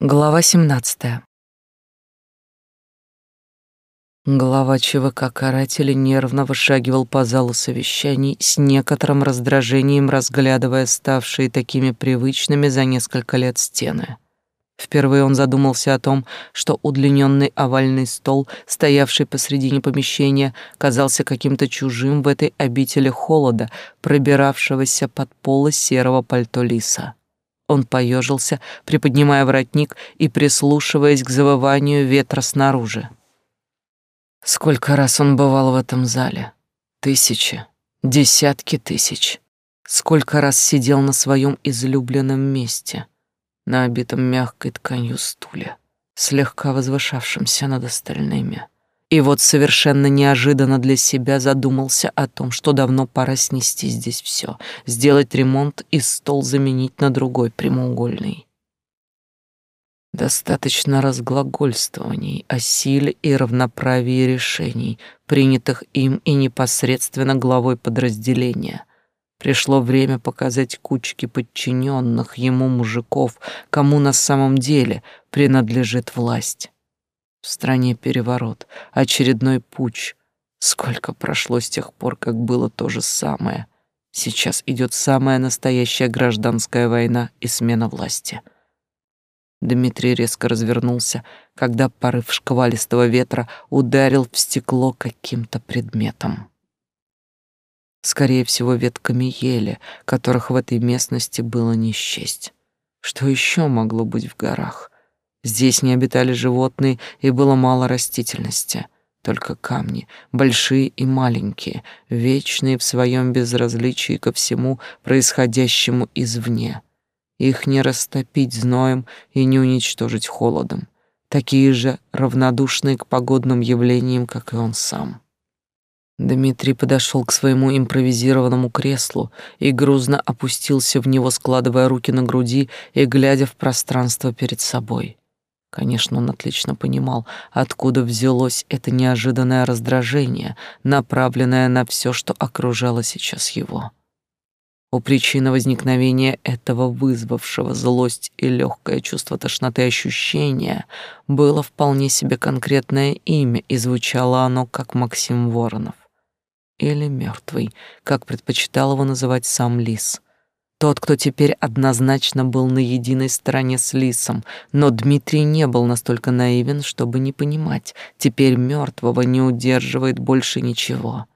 Глава 17. Глава ЧВК карателя нервно вышагивал по залу совещаний с некоторым раздражением, разглядывая ставшие такими привычными за несколько лет стены. Впервые он задумался о том, что удлиненный овальный стол, стоявший посредине помещения, казался каким-то чужим в этой обители холода, пробиравшегося под полы серого пальто лиса. Он поежился, приподнимая воротник и прислушиваясь к завыванию ветра снаружи. Сколько раз он бывал в этом зале? Тысячи, десятки тысяч. Сколько раз сидел на своем излюбленном месте, на обитом мягкой тканью стуле, слегка возвышавшемся над остальными. И вот совершенно неожиданно для себя задумался о том, что давно пора снести здесь все, сделать ремонт и стол заменить на другой прямоугольный. Достаточно разглагольствований о силе и равноправии решений, принятых им и непосредственно главой подразделения. Пришло время показать кучке подчиненных ему мужиков, кому на самом деле принадлежит власть. В стране переворот, очередной путь. Сколько прошло с тех пор, как было то же самое. Сейчас идет самая настоящая гражданская война и смена власти. Дмитрий резко развернулся, когда порыв шквалистого ветра ударил в стекло каким-то предметом. Скорее всего, ветками ели, которых в этой местности было не счесть. Что еще могло быть в горах? Здесь не обитали животные и было мало растительности, только камни, большие и маленькие, вечные в своем безразличии ко всему происходящему извне. Их не растопить зноем и не уничтожить холодом, такие же равнодушные к погодным явлениям, как и он сам. Дмитрий подошел к своему импровизированному креслу и грузно опустился в него, складывая руки на груди и глядя в пространство перед собой. Конечно, он отлично понимал, откуда взялось это неожиданное раздражение, направленное на все, что окружало сейчас его. У причины возникновения этого вызвавшего злость и легкое чувство тошноты ощущения было вполне себе конкретное имя, и звучало оно как Максим Воронов. Или мертвый, как предпочитал его называть сам Лис — тот, кто теперь однозначно был на единой стороне с Лисом, но Дмитрий не был настолько наивен, чтобы не понимать, теперь мертвого не удерживает больше ничего.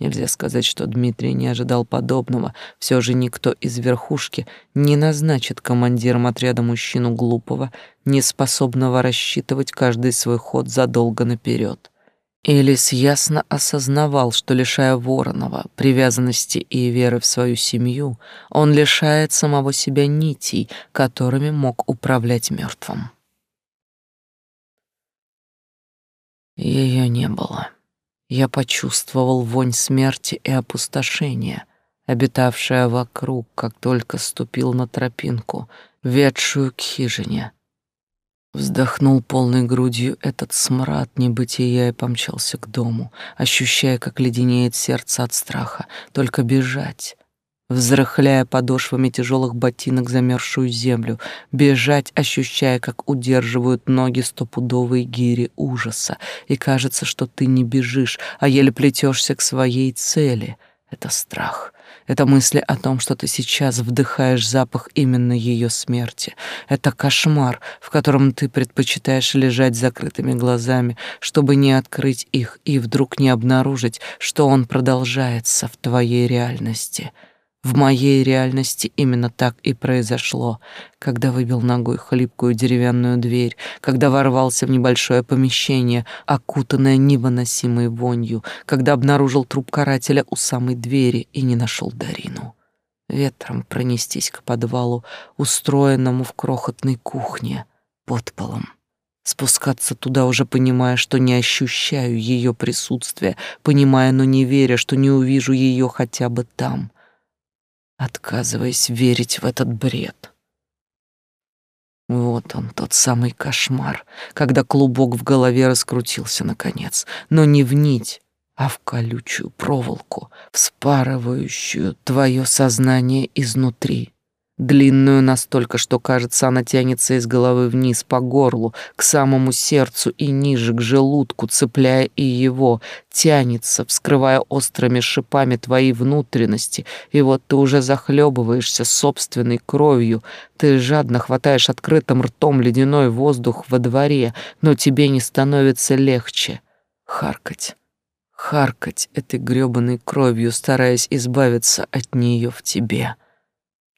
Нельзя сказать, что Дмитрий не ожидал подобного, все же никто из верхушки не назначит командиром отряда мужчину глупого, неспособного рассчитывать каждый свой ход задолго наперед. Элис ясно осознавал, что, лишая Воронова привязанности и веры в свою семью, он лишает самого себя нитей, которыми мог управлять мертвым. Ее не было. Я почувствовал вонь смерти и опустошения, обитавшая вокруг, как только ступил на тропинку, ведшую к хижине — Вздохнул полной грудью этот смрад небытия и помчался к дому, ощущая, как леденеет сердце от страха. Только бежать, взрыхляя подошвами тяжелых ботинок замерзшую землю, бежать, ощущая, как удерживают ноги стопудовые гири ужаса, и кажется, что ты не бежишь, а еле плетешься к своей цели. Это страх — это мысли о том, что ты сейчас вдыхаешь запах именно ее смерти. Это кошмар, в котором ты предпочитаешь лежать с закрытыми глазами, чтобы не открыть их и вдруг не обнаружить, что он продолжается в твоей реальности. В моей реальности именно так и произошло, когда выбил ногой хлипкую деревянную дверь, когда ворвался в небольшое помещение, окутанное невыносимой вонью, когда обнаружил труп карателя у самой двери и не нашел Дарину. Ветром пронестись к подвалу, устроенному в крохотной кухне, под полом. Спускаться туда уже понимая, что не ощущаю ее присутствия, понимая, но не веря, что не увижу ее хотя бы там — отказываясь верить в этот бред. Вот он, тот самый кошмар, когда клубок в голове раскрутился наконец, но не в нить, а в колючую проволоку, вспарывающую твое сознание изнутри. Длинную настолько, что, кажется, она тянется из головы вниз по горлу, к самому сердцу и ниже, к желудку, цепляя и его, тянется, вскрывая острыми шипами твои внутренности, и вот ты уже захлебываешься собственной кровью, ты жадно хватаешь открытым ртом ледяной воздух во дворе, но тебе не становится легче. Харкать, харкать этой грёбаной кровью, стараясь избавиться от нее в тебе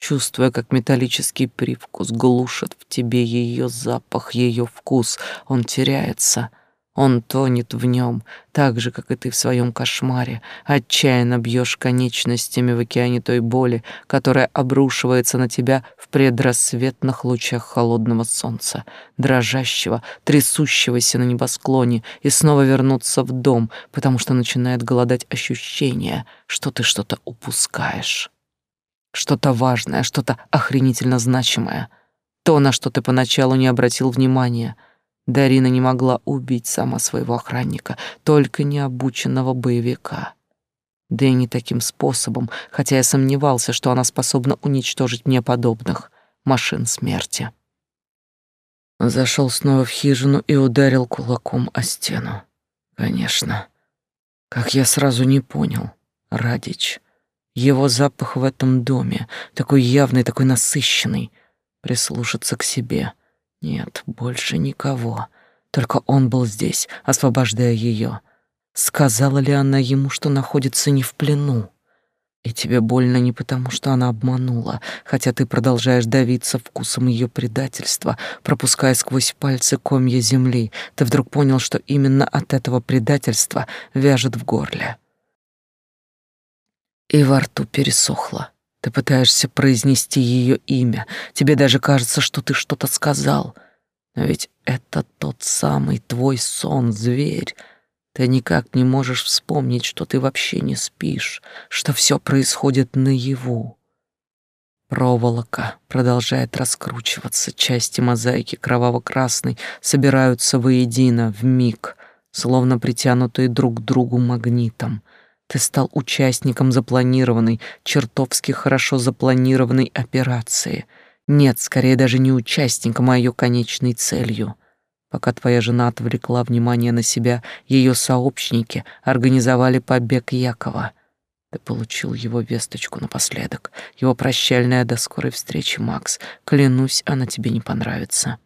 чувствуя, как металлический привкус глушит в тебе ее запах, ее вкус. Он теряется, он тонет в нем, так же, как и ты в своем кошмаре. Отчаянно бьешь конечностями в океане той боли, которая обрушивается на тебя в предрассветных лучах холодного солнца, дрожащего, трясущегося на небосклоне, и снова вернуться в дом, потому что начинает голодать ощущение, что ты что-то упускаешь. Что-то важное, что-то охренительно значимое. То, на что ты поначалу не обратил внимания. Дарина не могла убить сама своего охранника, только необученного боевика. Да и не таким способом, хотя я сомневался, что она способна уничтожить мне подобных машин смерти. Зашел снова в хижину и ударил кулаком о стену. Конечно. Как я сразу не понял. Радич. Его запах в этом доме, такой явный, такой насыщенный. Прислушаться к себе. Нет, больше никого. Только он был здесь, освобождая ее. Сказала ли она ему, что находится не в плену? И тебе больно не потому, что она обманула, хотя ты продолжаешь давиться вкусом ее предательства, пропуская сквозь пальцы комья земли. Ты вдруг понял, что именно от этого предательства вяжет в горле и во рту пересохло. Ты пытаешься произнести ее имя, тебе даже кажется, что ты что-то сказал. Но ведь это тот самый твой сон, зверь. Ты никак не можешь вспомнить, что ты вообще не спишь, что все происходит наяву. Проволока продолжает раскручиваться, части мозаики кроваво-красной собираются воедино в миг, словно притянутые друг к другу магнитом. Ты стал участником запланированной, чертовски хорошо запланированной операции. Нет, скорее даже не участником, а ее конечной целью. Пока твоя жена отвлекла внимание на себя, ее сообщники организовали побег Якова. Ты получил его весточку напоследок, его прощальная до скорой встречи, Макс. Клянусь, она тебе не понравится.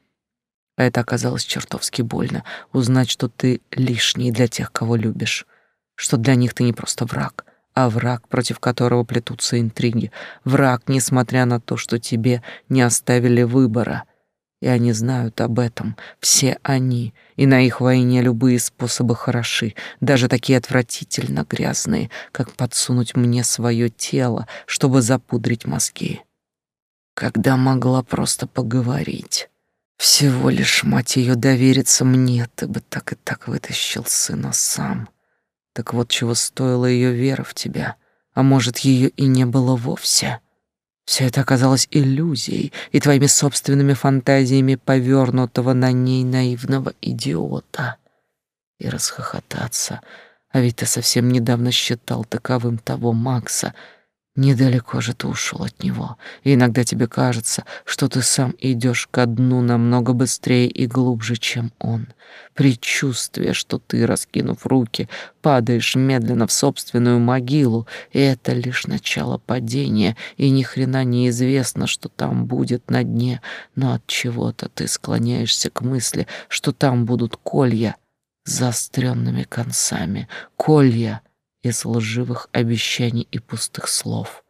А это оказалось чертовски больно, узнать, что ты лишний для тех, кого любишь что для них ты не просто враг, а враг, против которого плетутся интриги, враг, несмотря на то, что тебе не оставили выбора. И они знают об этом, все они, и на их войне любые способы хороши, даже такие отвратительно грязные, как подсунуть мне свое тело, чтобы запудрить мозги. Когда могла просто поговорить. Всего лишь, мать ее, довериться мне, ты бы так и так вытащил сына сам. Так вот чего стоила ее вера в тебя, а может, ее и не было вовсе. Все это оказалось иллюзией и твоими собственными фантазиями повернутого на ней наивного идиота. И расхохотаться, а ведь ты совсем недавно считал таковым того Макса — Недалеко же ты ушел от него, и иногда тебе кажется, что ты сам идешь ко дну намного быстрее и глубже, чем он. Предчувствие, что ты, раскинув руки, падаешь медленно в собственную могилу, и это лишь начало падения, и ни хрена не известно, что там будет на дне, но от чего-то ты склоняешься к мысли, что там будут колья с заостренными концами, колья — из лживых обещаний и пустых слов.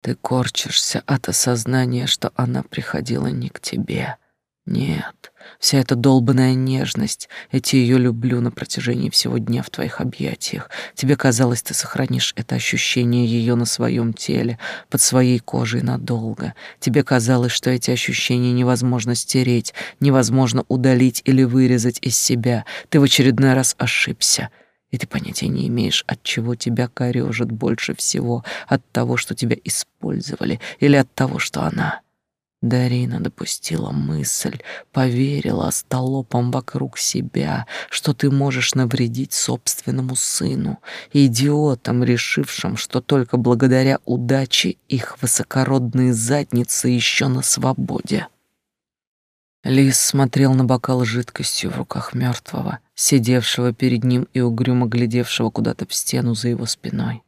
Ты корчишься от осознания, что она приходила не к тебе, нет, вся эта долбанная нежность, эти ее люблю на протяжении всего дня в твоих объятиях. Тебе казалось, ты сохранишь это ощущение ее на своем теле, под своей кожей надолго. Тебе казалось, что эти ощущения невозможно стереть, невозможно удалить или вырезать из себя. Ты в очередной раз ошибся. И ты понятия не имеешь, от чего тебя корежит больше всего, от того, что тебя использовали, или от того, что она Дарина допустила мысль, поверила остолопам вокруг себя, что ты можешь навредить собственному сыну, идиотам, решившим, что только благодаря удаче их высокородные задницы еще на свободе. Лис смотрел на бокал с жидкостью в руках мертвого, сидевшего перед ним и угрюмо глядевшего куда-то в стену за его спиной.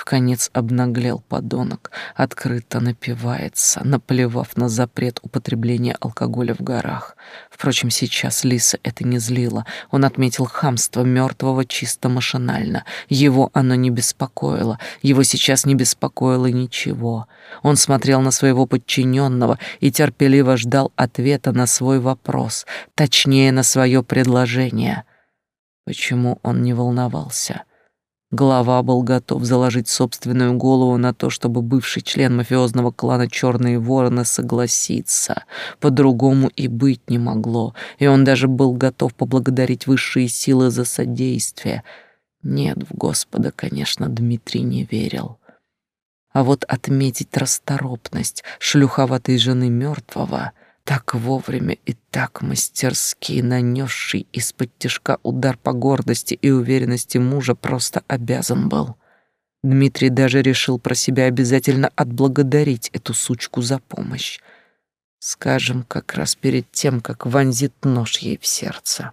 В конец обнаглел подонок, открыто напивается, наплевав на запрет употребления алкоголя в горах. Впрочем, сейчас Лиса это не злило. Он отметил хамство мертвого чисто машинально. Его оно не беспокоило. Его сейчас не беспокоило ничего. Он смотрел на своего подчиненного и терпеливо ждал ответа на свой вопрос, точнее, на свое предложение. Почему он не волновался? Глава был готов заложить собственную голову на то, чтобы бывший член мафиозного клана Черные Вороны согласится. По-другому и быть не могло, и он даже был готов поблагодарить высшие силы за содействие. Нет, в Господа, конечно, Дмитрий не верил. А вот отметить расторопность шлюховатой жены мертвого — так вовремя и так мастерски нанесший из-под тяжка удар по гордости и уверенности мужа просто обязан был. Дмитрий даже решил про себя обязательно отблагодарить эту сучку за помощь. Скажем, как раз перед тем, как вонзит нож ей в сердце.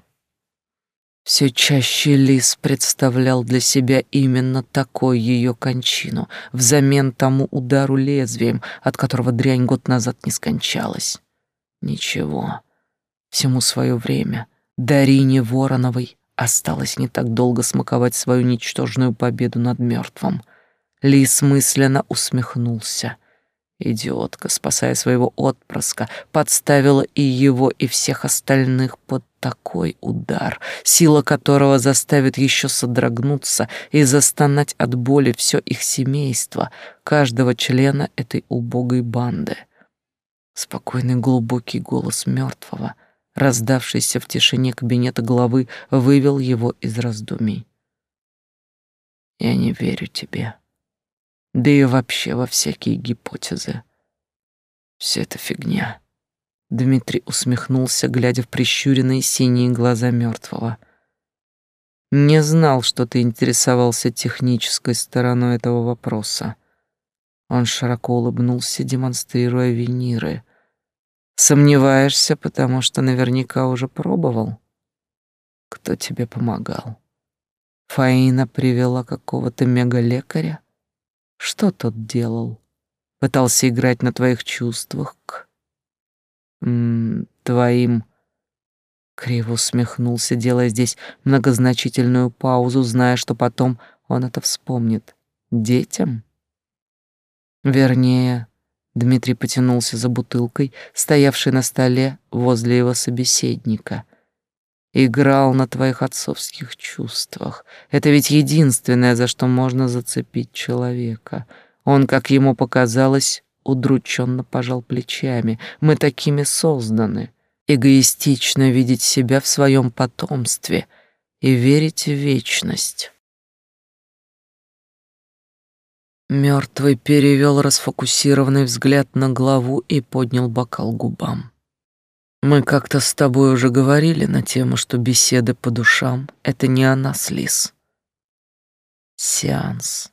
Все чаще Лис представлял для себя именно такой ее кончину, взамен тому удару лезвием, от которого дрянь год назад не скончалась. Ничего, всему свое время. Дарине Вороновой осталось не так долго смаковать свою ничтожную победу над мертвым. Лис мысленно усмехнулся. Идиотка, спасая своего отпрыска, подставила и его, и всех остальных под такой удар, сила которого заставит еще содрогнуться и застонать от боли все их семейство, каждого члена этой убогой банды. Спокойный глубокий голос мертвого, раздавшийся в тишине кабинета главы, вывел его из раздумий. «Я не верю тебе. Да и вообще во всякие гипотезы. Все это фигня». Дмитрий усмехнулся, глядя в прищуренные синие глаза мертвого. «Не знал, что ты интересовался технической стороной этого вопроса». Он широко улыбнулся, демонстрируя виниры, Сомневаешься, потому что наверняка уже пробовал? Кто тебе помогал? Фаина привела какого-то мегалекаря? Что тот делал? Пытался играть на твоих чувствах к... М твоим... Криво усмехнулся, делая здесь многозначительную паузу, зная, что потом он это вспомнит. Детям? Вернее, Дмитрий потянулся за бутылкой, стоявшей на столе возле его собеседника. Играл на твоих отцовских чувствах. Это ведь единственное, за что можно зацепить человека. Он, как ему показалось, удрученно пожал плечами. Мы такими созданы. Эгоистично видеть себя в своем потомстве и верить в вечность. Мертвый перевел расфокусированный взгляд на главу и поднял бокал губам. Мы как-то с тобой уже говорили на тему, что беседы по душам — это не о нас, Лис. Сеанс.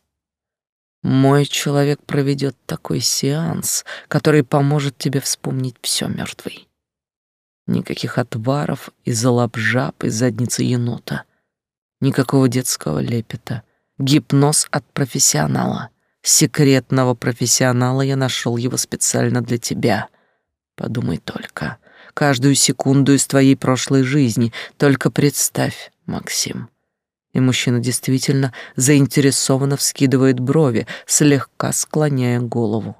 Мой человек проведет такой сеанс, который поможет тебе вспомнить все, мертвый. Никаких отваров из лапжаб и задницы енота. Никакого детского лепета. Гипноз от профессионала секретного профессионала я нашел его специально для тебя. Подумай только. Каждую секунду из твоей прошлой жизни. Только представь, Максим. И мужчина действительно заинтересованно вскидывает брови, слегка склоняя голову.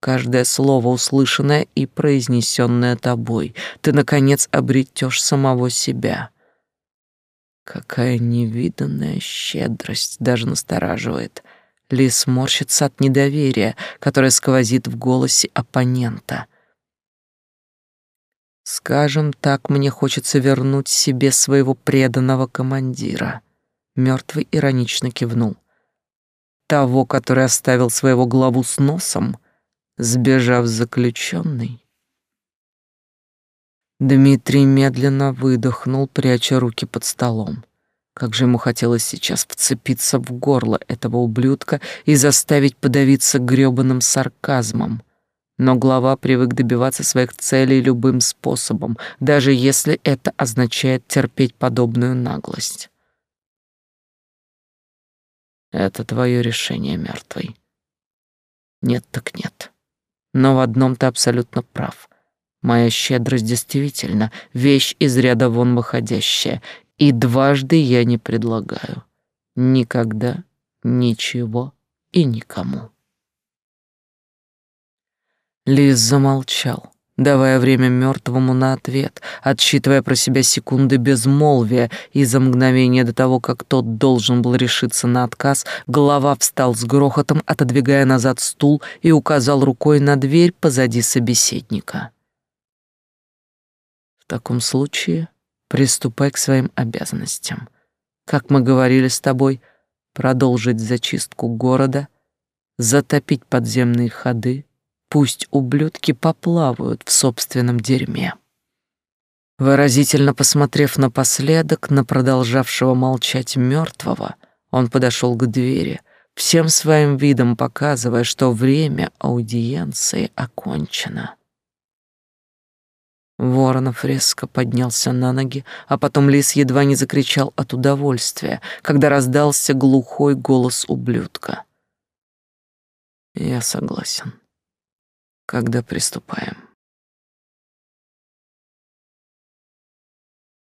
Каждое слово, услышанное и произнесенное тобой, ты, наконец, обретешь самого себя. Какая невиданная щедрость даже настораживает — Лис морщится от недоверия, которое сквозит в голосе оппонента. Скажем так, мне хочется вернуть себе своего преданного командира. Мертвый иронично кивнул. Того, который оставил своего главу с носом, сбежав заключенный. Дмитрий медленно выдохнул, пряча руки под столом. Как же ему хотелось сейчас вцепиться в горло этого ублюдка и заставить подавиться грёбаным сарказмом. Но глава привык добиваться своих целей любым способом, даже если это означает терпеть подобную наглость. Это твое решение, мертвый. Нет так нет. Но в одном ты абсолютно прав. Моя щедрость действительно вещь из ряда вон выходящая, и дважды я не предлагаю. Никогда, ничего и никому. Лис замолчал давая время мертвому на ответ, отсчитывая про себя секунды безмолвия, и за мгновение до того, как тот должен был решиться на отказ, голова встал с грохотом, отодвигая назад стул и указал рукой на дверь позади собеседника. В таком случае приступай к своим обязанностям. Как мы говорили с тобой, продолжить зачистку города, затопить подземные ходы, Пусть ублюдки поплавают в собственном дерьме. Выразительно посмотрев напоследок на продолжавшего молчать мертвого, он подошел к двери, всем своим видом показывая, что время аудиенции окончено. Воронов резко поднялся на ноги, а потом лис едва не закричал от удовольствия, когда раздался глухой голос ублюдка. «Я согласен» когда приступаем.